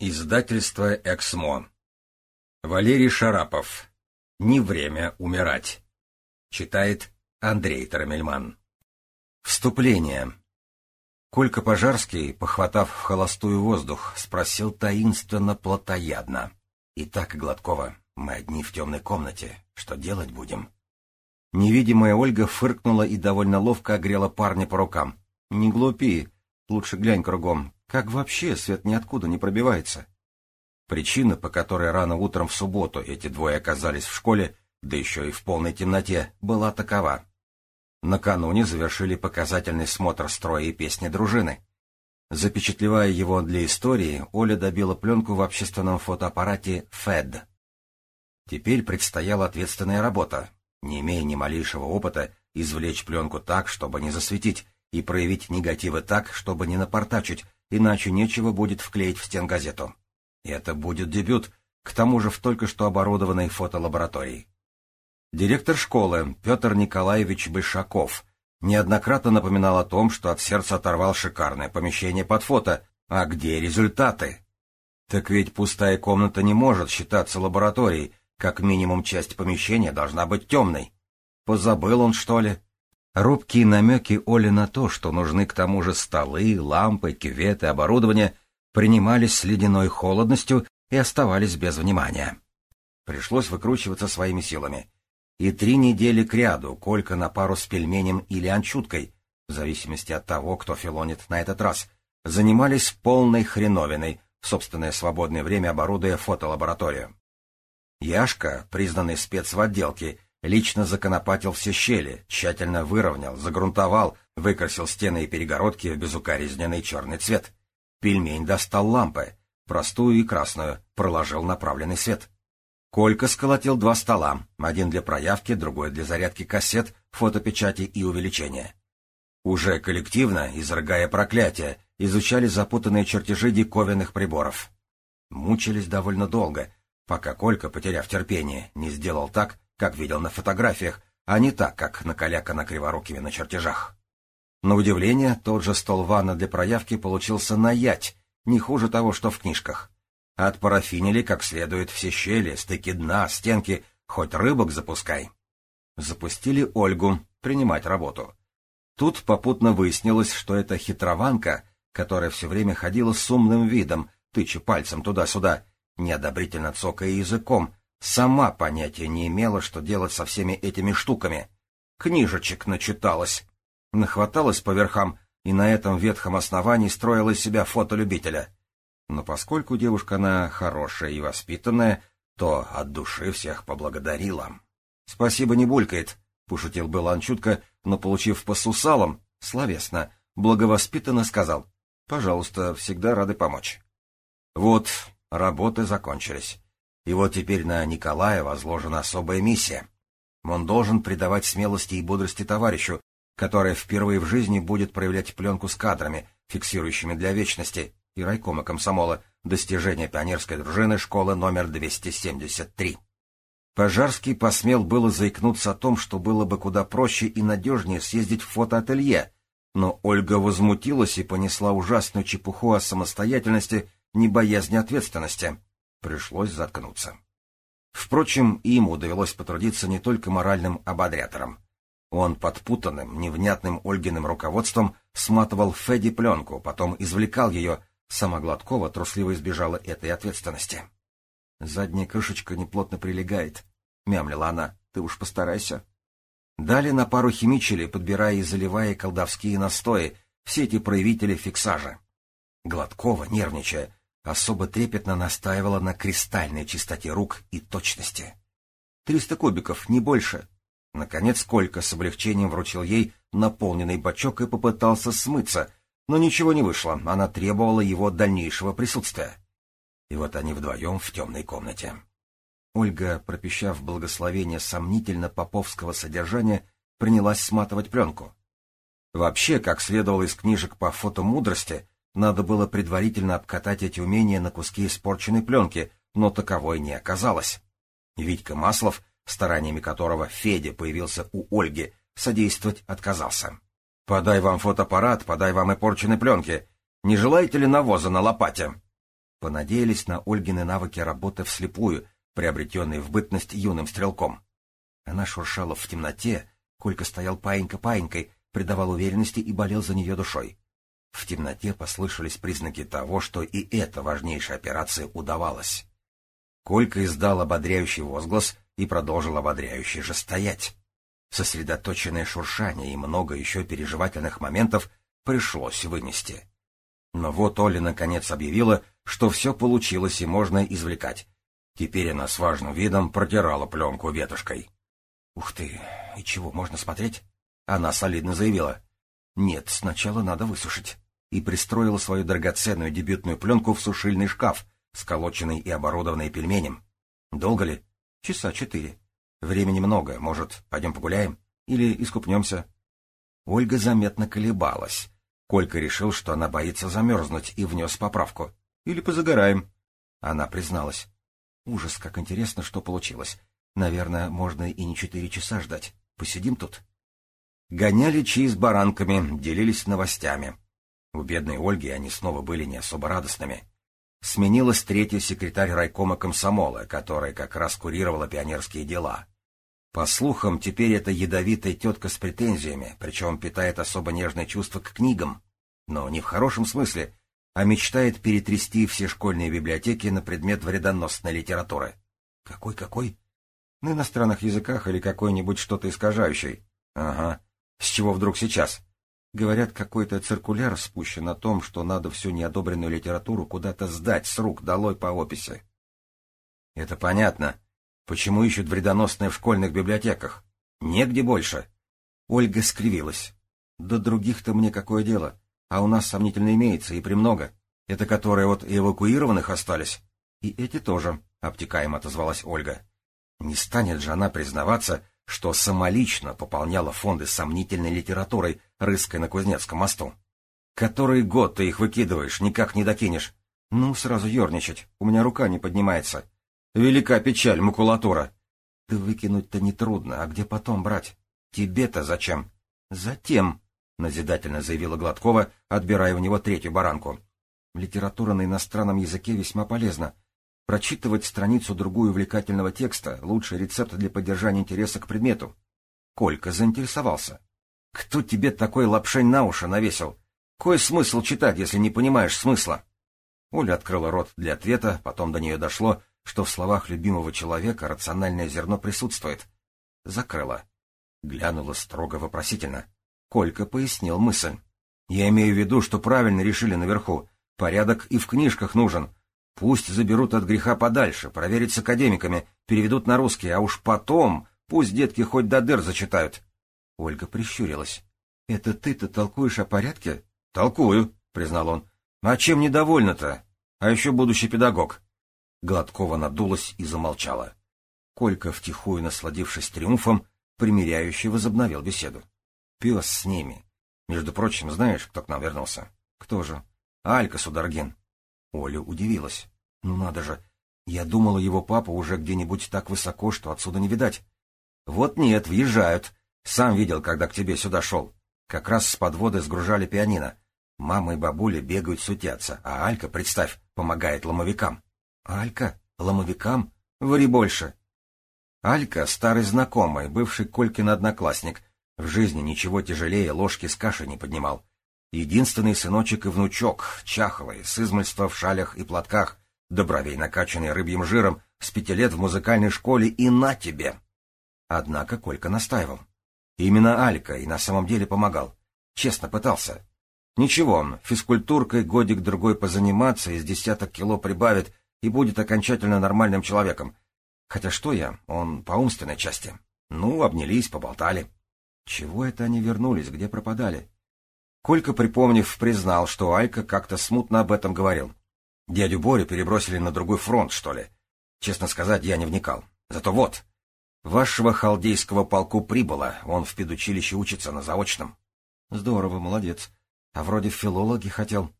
Издательство «Эксмо». Валерий Шарапов. «Не время умирать». Читает Андрей Тарамельман. Вступление. Колька Пожарский, похватав в холостую воздух, спросил таинственно плотоядно. «Итак, Гладкова, мы одни в темной комнате. Что делать будем?» Невидимая Ольга фыркнула и довольно ловко огрела парня по рукам. «Не глупи. Лучше глянь кругом. Как вообще свет ниоткуда не пробивается? Причина, по которой рано утром в субботу эти двое оказались в школе, да еще и в полной темноте, была такова. Накануне завершили показательный смотр строя и песни дружины. Запечатлевая его для истории, Оля добила пленку в общественном фотоаппарате «ФЭД». Теперь предстояла ответственная работа, не имея ни малейшего опыта, извлечь пленку так, чтобы не засветить, и проявить негативы так, чтобы не напортачить, иначе нечего будет вклеить в стенгазету. Это будет дебют, к тому же в только что оборудованной фотолаборатории. Директор школы Петр Николаевич Бышаков неоднократно напоминал о том, что от сердца оторвал шикарное помещение под фото, а где результаты? Так ведь пустая комната не может считаться лабораторией, как минимум часть помещения должна быть темной. Позабыл он, что ли? Робкие намеки Оли на то, что нужны к тому же столы, лампы, кюветы, оборудование, принимались с ледяной холодностью и оставались без внимания. Пришлось выкручиваться своими силами. И три недели кряду Колька на пару с пельменем или анчуткой, в зависимости от того, кто филонит на этот раз, занимались полной хреновиной, в собственное свободное время оборудуя фотолабораторию. Яшка, признанный спец в отделке, Лично законопатил все щели, тщательно выровнял, загрунтовал, выкрасил стены и перегородки в безукоризненный черный цвет. Пельмень достал лампы, простую и красную, проложил направленный свет. Колька сколотил два стола, один для проявки, другой для зарядки кассет, фотопечати и увеличения. Уже коллективно, изрыгая проклятия, изучали запутанные чертежи диковинных приборов. Мучились довольно долго, пока Колька, потеряв терпение, не сделал так, как видел на фотографиях, а не так, как накалякано криворукими на чертежах. На удивление, тот же стол ванны для проявки получился наять, не хуже того, что в книжках. Отпарафинили как следует все щели, стыки дна, стенки, хоть рыбок запускай. Запустили Ольгу принимать работу. Тут попутно выяснилось, что это хитрованка, которая все время ходила с умным видом, тыча пальцем туда-сюда, неодобрительно цокая языком, Сама понятия не имела, что делать со всеми этими штуками. Книжечек начиталась. Нахваталась по верхам и на этом ветхом основании строила из себя фотолюбителя. Но поскольку девушка она хорошая и воспитанная, то от души всех поблагодарила. — Спасибо не булькает, — пошутил был Анчутка, но, получив по сусалам, словесно, благовоспитанно сказал. — Пожалуйста, всегда рады помочь. Вот, работы закончились. И вот теперь на Николая возложена особая миссия. Он должен придавать смелости и бодрости товарищу, который впервые в жизни будет проявлять пленку с кадрами, фиксирующими для вечности, и райкома комсомола достижения пионерской дружины школы номер 273. Пожарский посмел было заикнуться о том, что было бы куда проще и надежнее съездить в фотоателье, но Ольга возмутилась и понесла ужасную чепуху о самостоятельности, не боязни ответственности. Пришлось заткнуться. Впрочем, ему довелось потрудиться не только моральным ободрятором. Он подпутанным, невнятным Ольгиным руководством сматывал Федди пленку, потом извлекал ее. Сама Гладкова трусливо избежала этой ответственности. «Задняя крышечка неплотно прилегает», — мямлила она. «Ты уж постарайся». Дали на пару химичили, подбирая и заливая колдовские настои, все эти проявители фиксажа. Гладкова, нервничая, особо трепетно настаивала на кристальной чистоте рук и точности. «Триста кубиков, не больше!» Наконец Колька с облегчением вручил ей наполненный бачок и попытался смыться, но ничего не вышло, она требовала его дальнейшего присутствия. И вот они вдвоем в темной комнате. Ольга, пропищав благословение сомнительно поповского содержания, принялась сматывать пленку. Вообще, как следовало из книжек по фотомудрости, надо было предварительно обкатать эти умения на куски испорченной пленки, но таковой не оказалось. Витька Маслов, стараниями которого Федя появился у Ольги, содействовать отказался. «Подай вам фотоаппарат, подай вам и порченой пленки. Не желаете ли навоза на лопате?» Понадеялись на Ольгины навыки работы вслепую, приобретенные в бытность юным стрелком. Она шуршала в темноте, Колька стоял паинька-паинькой, придавал уверенности и болел за нее душой. В темноте послышались признаки того, что и эта важнейшая операция удавалась. Колька издал ободряющий возглас и продолжил ободряюще же стоять. Сосредоточенное шуршание и много еще переживательных моментов пришлось вынести. Но вот Оля наконец объявила, что все получилось и можно извлекать. Теперь она с важным видом протирала пленку ветошкой. «Ух ты! И чего, можно смотреть?» Она солидно заявила. «Нет, сначала надо высушить». И пристроила свою драгоценную дебютную пленку в сушильный шкаф, сколоченный и оборудованный пельменем. «Долго ли?» «Часа четыре. Времени много. Может, пойдем погуляем? Или искупнемся?» Ольга заметно колебалась. Колька решил, что она боится замерзнуть, и внес поправку. «Или позагораем?» Она призналась. «Ужас, как интересно, что получилось. Наверное, можно и не четыре часа ждать. Посидим тут. Гоняли чаи с баранками, делились новостями. У бедной Ольги они снова были не особо радостными. Сменилась третья секретарь райкома комсомола, которая как раз курировала пионерские дела. По слухам, теперь это ядовитая тетка с претензиями, причем питает особо нежное чувство к книгам. Но не в хорошем смысле, а мечтает перетрясти все школьные библиотеки на предмет вредоносной литературы. Какой-какой? На иностранных языках или какой-нибудь что-то искажающий? Ага. С чего вдруг сейчас? Говорят, какой-то циркуляр спущен о том, что надо всю неодобренную литературу куда-то сдать с рук долой по описи. Это понятно. Почему ищут вредоносные в школьных библиотеках? Негде больше. Ольга скривилась. Да других-то мне какое дело? А у нас сомнительно имеется, и премного. Это которые вот эвакуированных остались. И эти тоже, — обтекаемо отозвалась Ольга. Не станет же она признаваться, что самолично пополняла фонды сомнительной литературой, рыской на Кузнецком мосту. Который год ты их выкидываешь, никак не докинешь. Ну, сразу ерничать, у меня рука не поднимается. Велика печаль, макулатура. Ты выкинуть-то нетрудно, а где потом брать? Тебе-то зачем? Затем, — назидательно заявила Гладкова, отбирая у него третью баранку. Литература на иностранном языке весьма полезна. Прочитывать страницу-другую увлекательного текста — лучший рецепт для поддержания интереса к предмету. Колька заинтересовался. «Кто тебе такой лапшень на уши навесил? Кой смысл читать, если не понимаешь смысла?» Оля открыла рот для ответа, потом до нее дошло, что в словах любимого человека рациональное зерно присутствует. Закрыла. Глянула строго вопросительно. Колька пояснил мысль. «Я имею в виду, что правильно решили наверху. Порядок и в книжках нужен. Пусть заберут от греха подальше, проверить с академиками, переведут на русский, а уж потом пусть детки хоть до дыр зачитают. Ольга прищурилась. — Это ты-то толкуешь о порядке? — Толкую, — признал он. — А чем недовольна-то? А еще будущий педагог. Гладкова надулась и замолчала. Колька, втихую насладившись триумфом, примиряюще возобновил беседу. — Пес с ними. Между прочим, знаешь, кто к нам вернулся? — Кто же? — Алька Сударгин. Оля удивилась. Ну надо же, я думала, его папа уже где-нибудь так высоко, что отсюда не видать. Вот нет, въезжают. Сам видел, когда к тебе сюда шел. Как раз с подводы сгружали пианино. Мама и бабуля бегают сутятся, а Алька, представь, помогает ломовикам. Алька? Ломовикам? Ври больше. Алька — старый знакомый, бывший Колькин одноклассник. В жизни ничего тяжелее ложки с кашей не поднимал. Единственный сыночек и внучок, чахлый, с измольства в шалях и платках, добровей накачанный рыбьим жиром, с пяти лет в музыкальной школе и на тебе. Однако Колька настаивал. Именно Алька и на самом деле помогал. Честно пытался. Ничего, физкультуркой годик-другой позаниматься, из десяток кило прибавит и будет окончательно нормальным человеком. Хотя что я, он по умственной части. Ну, обнялись, поболтали. Чего это они вернулись, где пропадали? Колька, припомнив, признал, что Алька как-то смутно об этом говорил. Дядю Борю перебросили на другой фронт, что ли. Честно сказать, я не вникал. Зато вот, вашего халдейского полку прибыло, он в педучилище учится на заочном. Здорово, молодец. А вроде филологи хотел.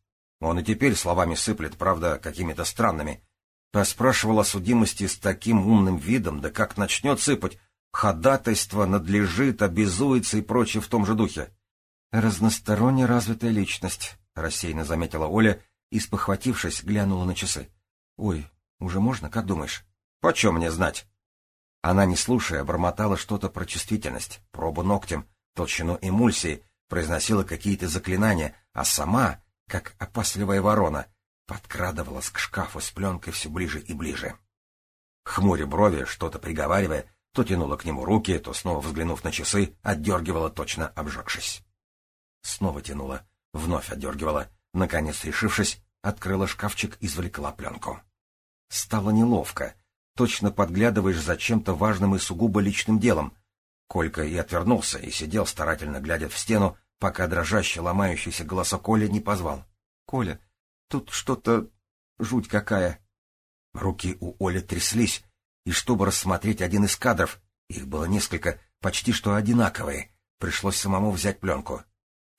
Он и теперь словами сыплет, правда, какими-то странными. Поспрашивал о судимости с таким умным видом, да как начнет сыпать, ходатайство надлежит, обязуется и прочее в том же духе. «Разносторонне развитая личность», — рассеянно заметила Оля и, спохватившись, глянула на часы. — Ой, уже можно, как думаешь? — Почем мне знать? Она, не слушая, бормотала что-то про чувствительность, пробу ногтем, толщину эмульсии, произносила какие-то заклинания, а сама, как опасливая ворона, подкрадывалась к шкафу с пленкой все ближе и ближе. Хмуря брови, что-то приговаривая, то тянула к нему руки, то, снова взглянув на часы, отдергивала, точно обжегшись. Снова тянула, вновь отдергивала, наконец, решившись, открыла шкафчик, и извлекла пленку. Стало неловко, точно подглядываешь за чем-то важным и сугубо личным делом. Колька и отвернулся, и сидел, старательно глядя в стену, пока дрожащий, ломающийся голосок Коля не позвал. — Коля, тут что-то... жуть какая. Руки у Оли тряслись, и чтобы рассмотреть один из кадров, их было несколько, почти что одинаковые, пришлось самому взять пленку.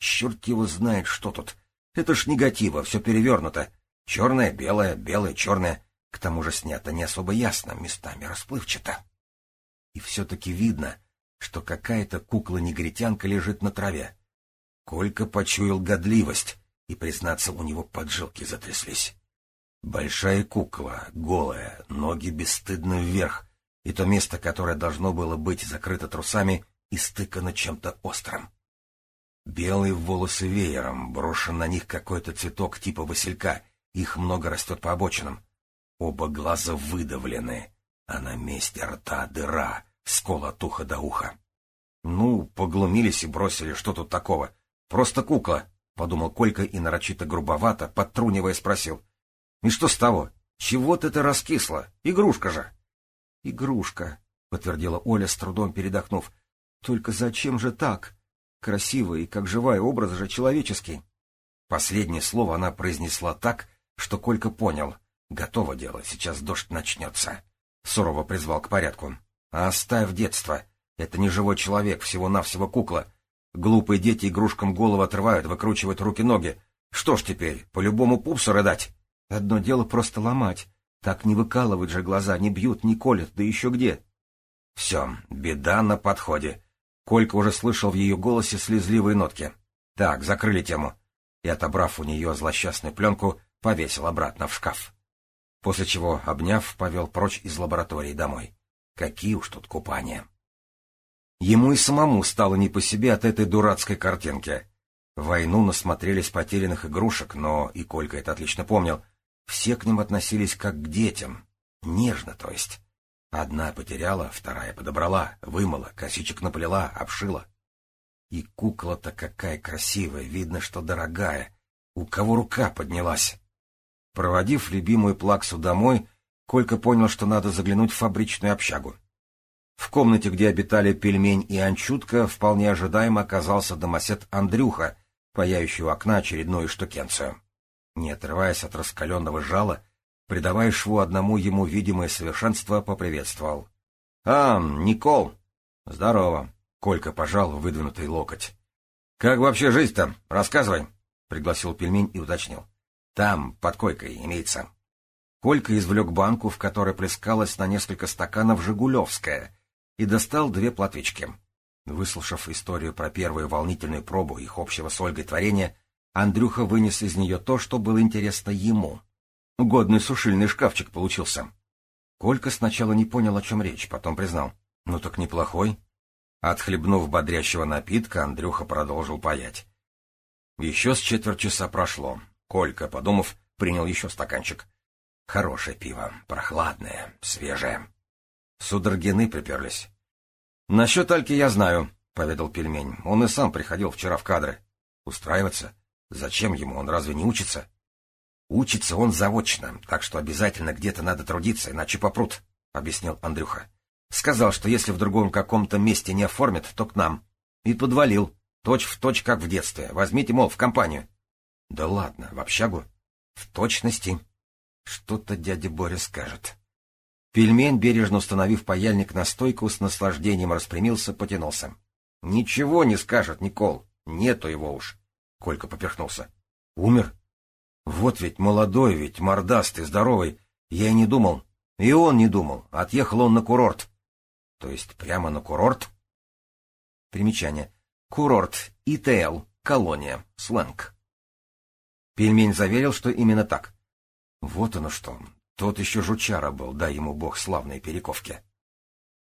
Черт его знает, что тут. Это ж негатива, все перевернуто. Черное, белое, белое, черное. К тому же снято не особо ясно, местами расплывчато. И все-таки видно, что какая-то кукла-негритянка лежит на траве. Колька почуял годливость, и, признаться, у него поджилки затряслись. Большая кукла, голая, ноги бесстыдно вверх, и то место, которое должно было быть закрыто трусами, истыкано чем-то острым. Белые волосы веером, брошен на них какой-то цветок типа василька, их много растет по обочинам. Оба глаза выдавлены, а на месте рта дыра, скола от уха до уха. Ну, поглумились и бросили, что тут такого. Просто кукла, — подумал Колька и нарочито грубовато, подтрунивая, спросил. — И что с того? Чего ты это раскисла? Игрушка же. — Игрушка, — подтвердила Оля, с трудом передохнув. — Только зачем же так? Красивый, как живая образ же человеческий. Последнее слово она произнесла так, что Колька понял — Готово дело, сейчас дождь начнется. Сурово призвал к порядку. Оставь детство. Это не живой человек, всего-навсего кукла. Глупые дети игрушкам голову отрывают, выкручивают руки-ноги. Что ж теперь, по-любому пупсу рыдать? Одно дело просто ломать. Так не выкалывают же глаза, не бьют, не колят, да еще где. Все, беда на подходе. Колька уже слышал в ее голосе слезливые нотки. Так, закрыли тему. И, отобрав у нее злосчастную пленку, повесил обратно в шкаф после чего, обняв, повел прочь из лаборатории домой. Какие уж тут купания! Ему и самому стало не по себе от этой дурацкой картинки. войну насмотрелись потерянных игрушек, но, и Колька это отлично помнил, все к ним относились как к детям. Нежно, то есть. Одна потеряла, вторая подобрала, вымыла, косичек наплела, обшила. И кукла-то какая красивая, видно, что дорогая. У кого рука поднялась? Проводив любимую плаксу домой, Колька понял, что надо заглянуть в фабричную общагу. В комнате, где обитали пельмень и анчутка, вполне ожидаемо оказался домосед Андрюха, паяющий у окна очередную штукенцию. Не отрываясь от раскаленного жала, придавая шву одному ему видимое совершенство, поприветствовал. — А, Никол! — Здорово! — Колька пожал выдвинутый локоть. — Как вообще жизнь-то? Рассказывай! — пригласил пельмень и уточнил. Там, под койкой, имеется. Колька извлек банку, в которой плескалась на несколько стаканов «Жигулевская», и достал две платвички. Выслушав историю про первую волнительную пробу их общего с Ольгой творения, Андрюха вынес из нее то, что было интересно ему. Годный сушильный шкафчик получился. Колька сначала не понял, о чем речь, потом признал. Ну так неплохой. Отхлебнув бодрящего напитка, Андрюха продолжил паять. Еще с четверть часа прошло. Колька, подумав, принял еще стаканчик. Хорошее пиво, прохладное, свежее. Судорогины приперлись. — Насчет Альки я знаю, — поведал пельмень. Он и сам приходил вчера в кадры. Устраиваться? Зачем ему? Он разве не учится? Учится он заочно, так что обязательно где-то надо трудиться, иначе попрут, — объяснил Андрюха. Сказал, что если в другом каком-то месте не оформят, то к нам. И подвалил, точь в точь, как в детстве. Возьмите, мол, в компанию. Да ладно, в общагу? В точности. Что-то дядя Боря скажет. Пельмень, бережно установив паяльник на стойку, с наслаждением распрямился, потянулся. — Ничего не скажет, Никол. Нету его уж. Колька поперхнулся. — Умер? Вот ведь молодой, ведь мордастый, здоровый. Я и не думал. И он не думал. Отъехал он на курорт. То есть прямо на курорт? Примечание. Курорт. ИТЛ. Колония. Сленг. Пельмень заверил, что именно так. Вот оно что. Тот еще жучара был, дай ему бог славной перековки.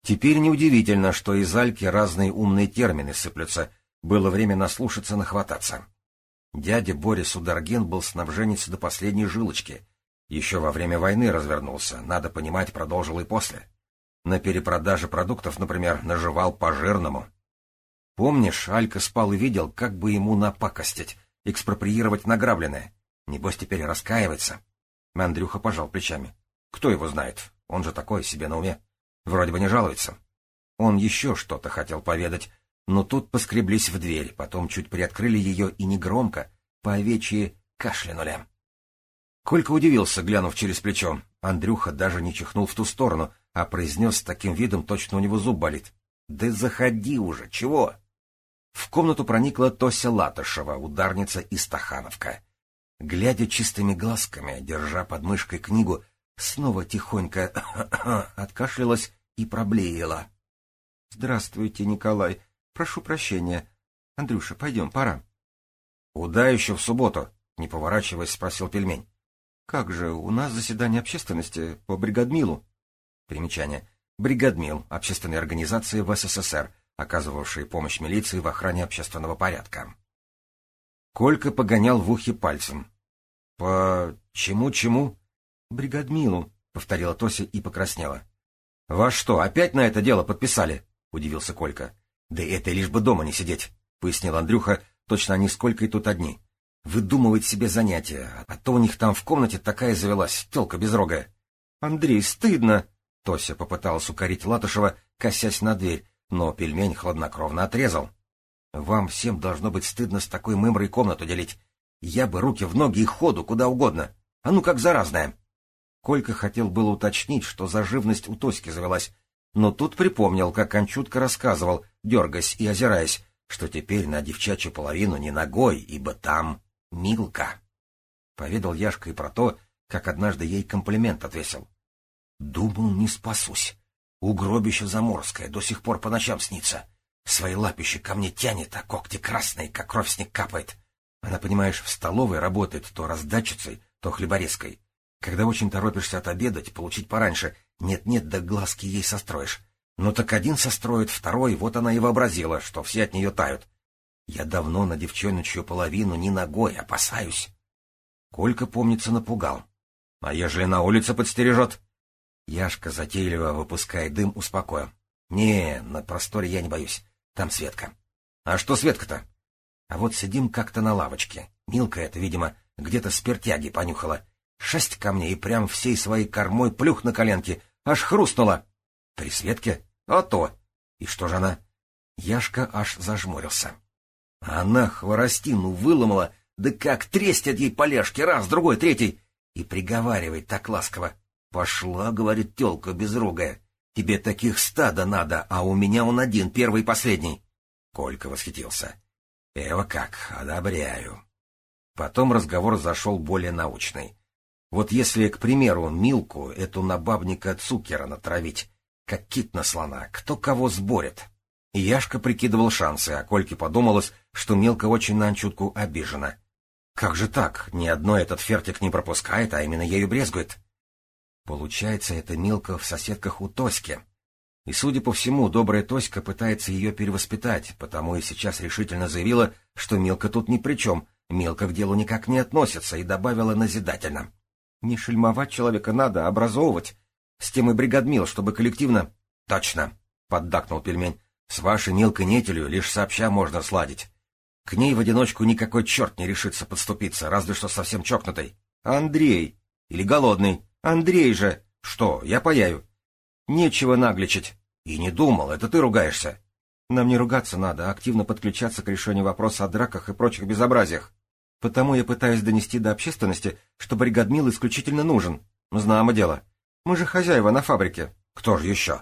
Теперь неудивительно, что из Альки разные умные термины сыплются. Было время наслушаться, нахвататься. Дядя Борис Ударген был снабженец до последней жилочки. Еще во время войны развернулся, надо понимать, продолжил и после. На перепродаже продуктов, например, наживал по-жирному. Помнишь, Алька спал и видел, как бы ему напакостить, экспроприировать награбленное. Небось, теперь раскаивается. Андрюха пожал плечами. Кто его знает? Он же такой себе на уме. Вроде бы не жалуется. Он еще что-то хотел поведать, но тут поскреблись в дверь, потом чуть приоткрыли ее и негромко, по овечьи, кашлянули. Колька удивился, глянув через плечо. Андрюха даже не чихнул в ту сторону, а произнес с таким видом, точно у него зуб болит. — Да заходи уже, чего? В комнату проникла Тося Латышева, ударница из Стахановка. Глядя чистыми глазками, держа под мышкой книгу, снова тихонько откашлялась и проблеяла. — Здравствуйте, Николай. Прошу прощения. Андрюша, пойдем, пора. — Куда еще в субботу? — не поворачиваясь, спросил пельмень. — Как же, у нас заседание общественности по бригадмилу. Примечание. Бригадмил — общественная организация в СССР, оказывавшая помощь милиции в охране общественного порядка. Колька погонял в ухе пальцем. — По чему-чему? — Бригадмилу, — повторила Тося и покраснела. — Вас что, опять на это дело подписали? — удивился Колька. — Да это лишь бы дома не сидеть, — пояснил Андрюха, точно они сколько и тут одни. Выдумывать себе занятия, а то у них там в комнате такая завелась, телка безрогая. — Андрей, стыдно! — Тося попыталась укорить Латышева, косясь на дверь, но пельмень хладнокровно отрезал. — Вам всем должно быть стыдно с такой мымрой комнату делить. Я бы руки в ноги и ходу куда угодно. А ну как заразная. Колька хотел было уточнить, что за живность у Тоськи завелась, но тут припомнил, как Анчутка рассказывал, дергаясь и озираясь, что теперь на девчачью половину не ногой, ибо там Милка. Поведал Яшка и про то, как однажды ей комплимент отвесил. Думал, не спасусь. Угробище заморское до сих пор по ночам снится. Свои лапищи ко мне тянет, а когти красные, как кровь с них капает. Она, понимаешь, в столовой работает то раздатчицей, то хлеборезкой. Когда очень торопишься отобедать, получить пораньше, нет-нет, да глазки ей состроишь. Ну так один состроит, второй, вот она и вообразила, что все от нее тают. Я давно на девчоночью половину не ногой, опасаюсь. Колька, помнится, напугал. А ежели на улице подстережет? Яшка, затейливо выпуская дым, успокоил. Не, на просторе я не боюсь. Там Светка. А что Светка-то? А вот сидим как-то на лавочке. Милка это, видимо, где-то спиртяги понюхала. Шесть ко мне и прям всей своей кормой плюх на коленки. Аж хрустнула. При Светке? А то. И что же она? Яшка аж зажмурился. Она хворостину выломала, да как трестят ей полежки, раз, другой, третий. И приговаривает так ласково. Пошла, говорит телка безрогая. Тебе таких стада надо, а у меня он один, первый и последний. Колька восхитился. Эва как, одобряю. Потом разговор зашел более научный. Вот если, к примеру, Милку, эту набабника Цукера натравить, как кит на слона, кто кого сборит? Яшка прикидывал шансы, а Кольке подумалось, что Милка очень на Анчутку обижена. Как же так? Ни одно этот фертик не пропускает, а именно ею брезгует. Получается, это Милка в соседках у Тоськи. И, судя по всему, добрая Тоська пытается ее перевоспитать, потому и сейчас решительно заявила, что Милка тут ни при чем, Милка к делу никак не относится, и добавила назидательно. «Не шельмовать человека надо, а образовывать. С тем и бригадмил, чтобы коллективно...» «Точно», — поддакнул пельмень. «С вашей Милкой Нетелью лишь сообща можно сладить. К ней в одиночку никакой черт не решится подступиться, разве что совсем чокнутый. Андрей! Или голодный. Андрей же! Что, я паяю? Нечего нагличить. И не думал, это ты ругаешься. Нам не ругаться надо, а активно подключаться к решению вопроса о драках и прочих безобразиях. Потому я пытаюсь донести до общественности, что бригадмил исключительно нужен. Знамо дело. Мы же хозяева на фабрике. Кто же еще?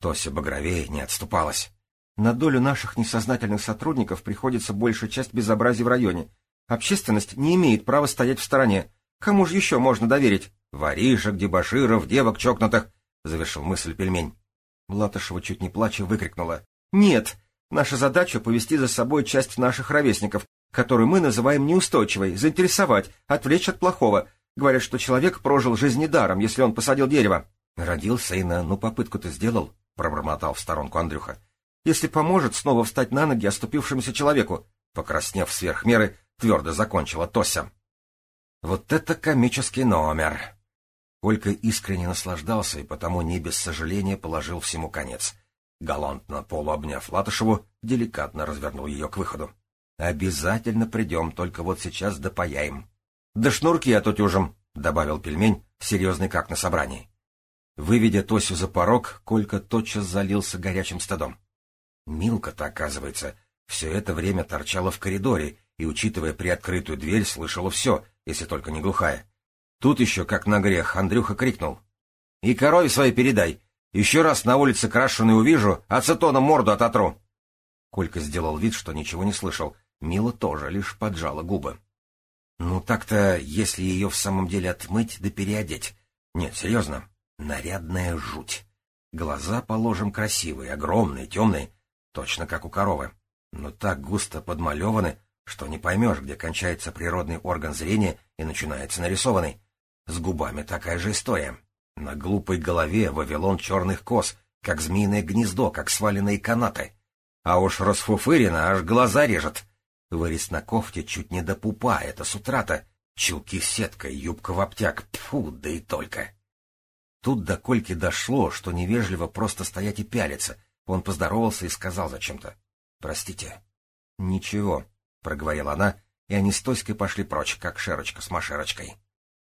Тося Багровей не отступалась. На долю наших несознательных сотрудников приходится большая часть безобразий в районе. Общественность не имеет права стоять в стороне. Кому же еще можно доверить? Воришек, дебоширов, девок чокнутых, — завершил мысль пельмень. Латышева чуть не плача выкрикнула. — Нет, наша задача — повести за собой часть наших ровесников, которую мы называем неустойчивой, заинтересовать, отвлечь от плохого. Говорят, что человек прожил жизнь недаром, если он посадил дерево. Родился и на ну попытку ты сделал, пробормотал в сторонку Андрюха. Если поможет снова встать на ноги оступившемуся человеку, покраснев сверх меры, твердо закончила Тося. Вот это комический номер! Колька искренне наслаждался и потому не без сожаления положил всему конец. Галантно полуобняв Латышеву, деликатно развернул ее к выходу. «Обязательно придем, только вот сейчас допаяем». «Да шнурки отутюжим», — добавил пельмень, серьезный как на собрании. Выведя Тосю за порог, Колька тотчас залился горячим стадом. Милка-то, оказывается, все это время торчала в коридоре и, учитывая приоткрытую дверь, слышала все, если только не глухая. Тут еще, как на грех, Андрюха крикнул. — И корове своей передай. Еще раз на улице крашеную увижу, ацетоном морду ототру. Колька сделал вид, что ничего не слышал. Мила тоже лишь поджала губы. Ну так-то, если ее в самом деле отмыть да переодеть. Нет, серьезно, нарядная жуть. Глаза, положим, красивые, огромные, темные, точно как у коровы. Но так густо подмалеваны, что не поймешь, где кончается природный орган зрения и начинается нарисованный. С губами такая же история. На глупой голове Вавилон черных кос, как змеиное гнездо, как сваленные канаты. А уж расфуфырено, аж глаза режет. Вырез на кофте чуть не до пупа, это с утра-то. Чулки сеткой, юбка в обтяг, пфу, да и только. Тут до Кольки дошло, что невежливо просто стоять и пялиться. Он поздоровался и сказал зачем-то. — Простите. — Ничего, — проговорила она, и они с Тоськой пошли прочь, как Шерочка с Машерочкой.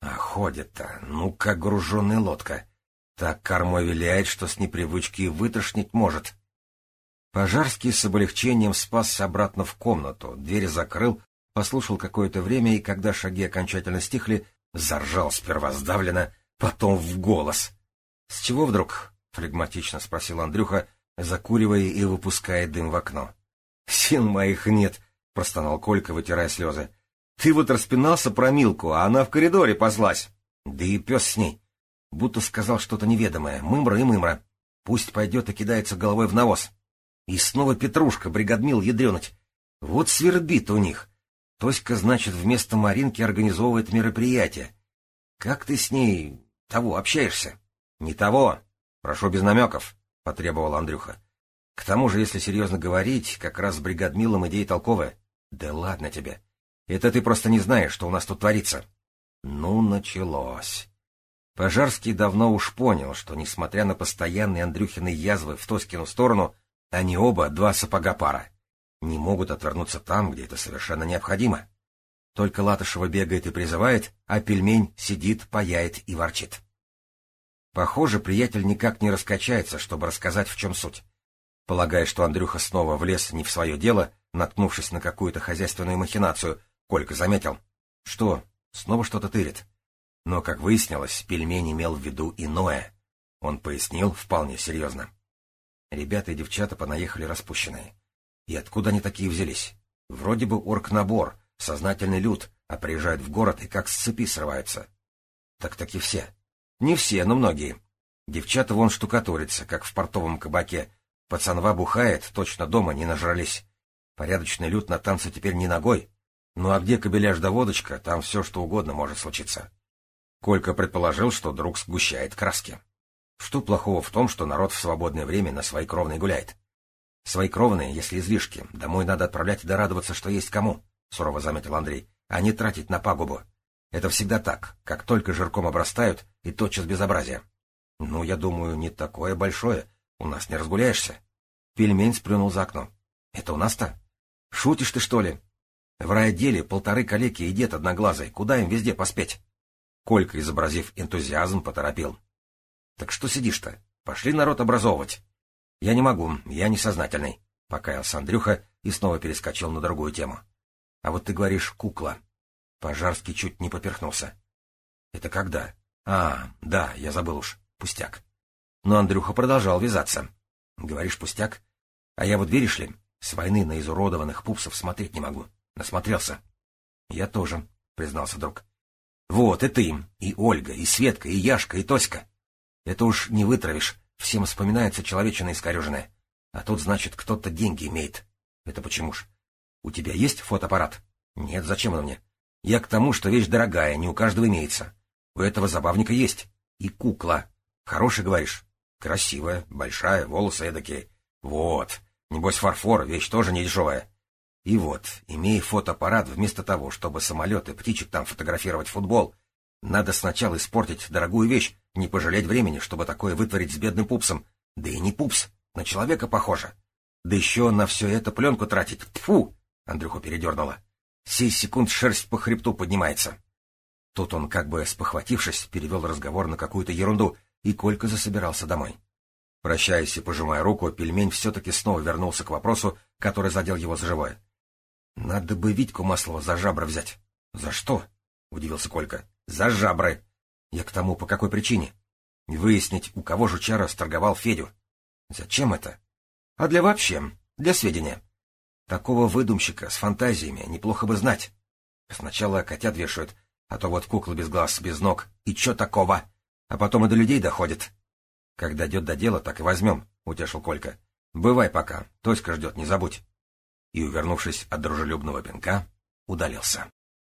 А ходит-то, ну, как груженная лодка. Так кормой виляет, что с непривычки и вытошнить может. Пожарский с облегчением спасся обратно в комнату, дверь закрыл, послушал какое-то время, и когда шаги окончательно стихли, заржал сперва сдавленно, потом в голос. — С чего вдруг? — флегматично спросил Андрюха, закуривая и выпуская дым в окно. — Сил моих нет, — простонал Колька, вытирая слезы. Ты вот распинался про Милку, а она в коридоре позлась. Да и пес с ней. Будто сказал что-то неведомое. Мымра и мымра. Пусть пойдет и кидается головой в навоз. И снова Петрушка бригадмил ядренуть. Вот свербит у них. Тоська, значит, вместо Маринки организовывает мероприятие. Как ты с ней... того общаешься? Не того. Прошу без намеков, — потребовал Андрюха. К тому же, если серьезно говорить, как раз с бригадмилом идея толковая. Да ладно тебе. Это ты просто не знаешь, что у нас тут творится. Ну, началось. Пожарский давно уж понял, что, несмотря на постоянные Андрюхины язвы в Тоскину сторону, они оба два сапога пара. Не могут отвернуться там, где это совершенно необходимо. Только Латышева бегает и призывает, а пельмень сидит, паяет и ворчит. Похоже, приятель никак не раскачается, чтобы рассказать, в чем суть. Полагая, что Андрюха снова влез не в свое дело, наткнувшись на какую-то хозяйственную махинацию, Колька заметил. Что, снова что-то тырит? Но, как выяснилось, пельмень имел в виду иное. Он пояснил вполне серьезно. Ребята и девчата понаехали распущенные. И откуда они такие взялись? Вроде бы орг-набор, сознательный люд, а приезжают в город и как с цепи срываются. Так таки все. Не все, но многие. Девчата вон штукатурятся, как в портовом кабаке. Пацанва бухает, точно дома не нажрались. Порядочный люд на танцы теперь не ногой, ну а где кобеляж да водочка, там все что угодно может случиться. Колька предположил, что друг сгущает краски. Что плохого в том, что народ в свободное время на свои кровные гуляет? Свои кровные, если излишки, домой надо отправлять да радоваться, что есть кому, — сурово заметил Андрей, — а не тратить на пагубу. Это всегда так, как только жирком обрастают, и тотчас безобразие. Ну, я думаю, не такое большое, у нас не разгуляешься. Пельмень сплюнул за окно. Это у нас-то? Шутишь ты, что ли? В райотделе полторы калеки и дед одноглазый. Куда им везде поспеть? Колька, изобразив энтузиазм, поторопил. — Так что сидишь-то? Пошли народ образовывать. — Я не могу, я несознательный, — покаялся Андрюха и снова перескочил на другую тему. — А вот ты говоришь «кукла». Пожарский чуть не поперхнулся. — Это когда? — А, да, я забыл уж. Пустяк. Но Андрюха продолжал вязаться. — Говоришь, пустяк? А я вот, веришь ли, с войны на изуродованных пупсов смотреть не могу. — Насмотрелся. — Я тоже, — признался друг. — Вот, и ты, и Ольга, и Светка, и Яшка, и Тоська. Это уж не вытравишь, всем вспоминается человечина искореженная. А тут, значит, кто-то деньги имеет. Это почему ж? У тебя есть фотоаппарат? Нет, зачем он мне? Я к тому, что вещь дорогая, не у каждого имеется. У этого забавника есть. И кукла. Хорошая, говоришь? Красивая, большая, волосы эдакие. Вот. Небось, фарфор, вещь тоже не дешевая. И вот, имея фотоаппарат, вместо того, чтобы самолеты, птичек там фотографировать футбол, надо сначала испортить дорогую вещь, не пожалеть времени, чтобы такое вытворить с бедным пупсом. Да и не пупс, на человека похоже. Да еще на все это пленку тратить. Фу! Андрюху передернуло. Сей секунд шерсть по хребту поднимается. Тут он, как бы спохватившись, перевел разговор на какую-то ерунду, и Колька засобирался домой. Прощаясь и пожимая руку, пельмень все-таки снова вернулся к вопросу, который задел его за живое. — Надо бы Витьку Маслова за жабры взять. — За что? — удивился Колька. — За жабры. Я к тому, по какой причине. Выяснить, у кого жучара сторговал Федю. — Зачем это? — А для вообще, для сведения. Такого выдумщика с фантазиями неплохо бы знать. Сначала котят вешают, а то вот куклы без глаз, без ног. И чё такого? А потом и до людей доходит. Как дойдет до дела, так и возьмем, — утешил Колька. Бывай пока, Тоська ждет, не забудь. И, увернувшись от дружелюбного пинка, удалился.